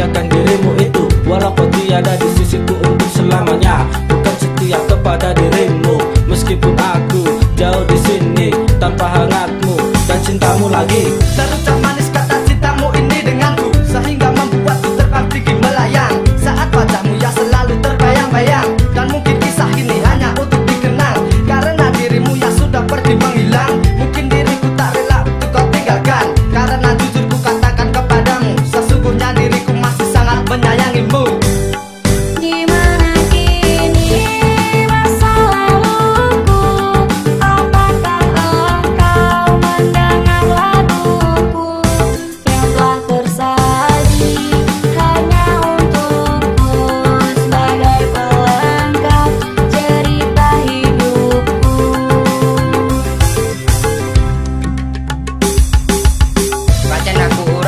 akan dirimu itu Walau kau tiada di sisiku.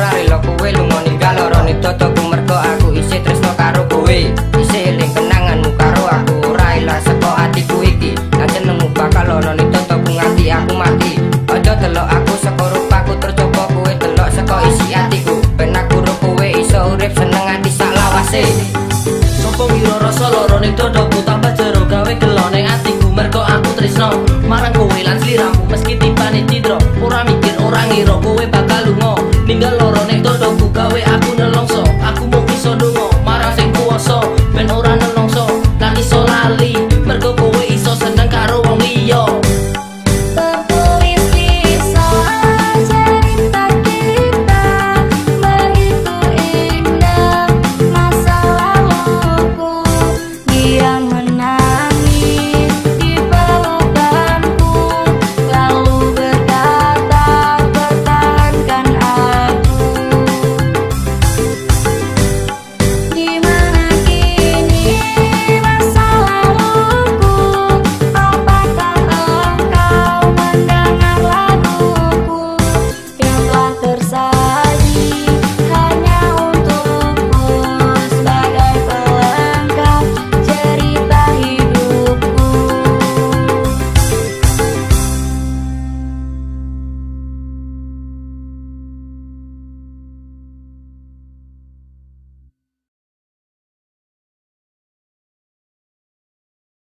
lari lo kuwe lunga ning galoro ning toto mergo aku isih tresno karo kowe. Isih eling kenanganmu karo aku ora ilah seko atiku iki. Lan jenengmu bakal ono ning nganti aku mati. Aja delok aku seko rupaku tercoba kowe delok seko isi atiku. Ben aku ro kuwe iso urip seneng ati sak lawase. Sopo ngira rasa loro ning toto tambah jero gawe gelone atiku mergo aku tresno marang kowe lan sliramu meski tipane cidro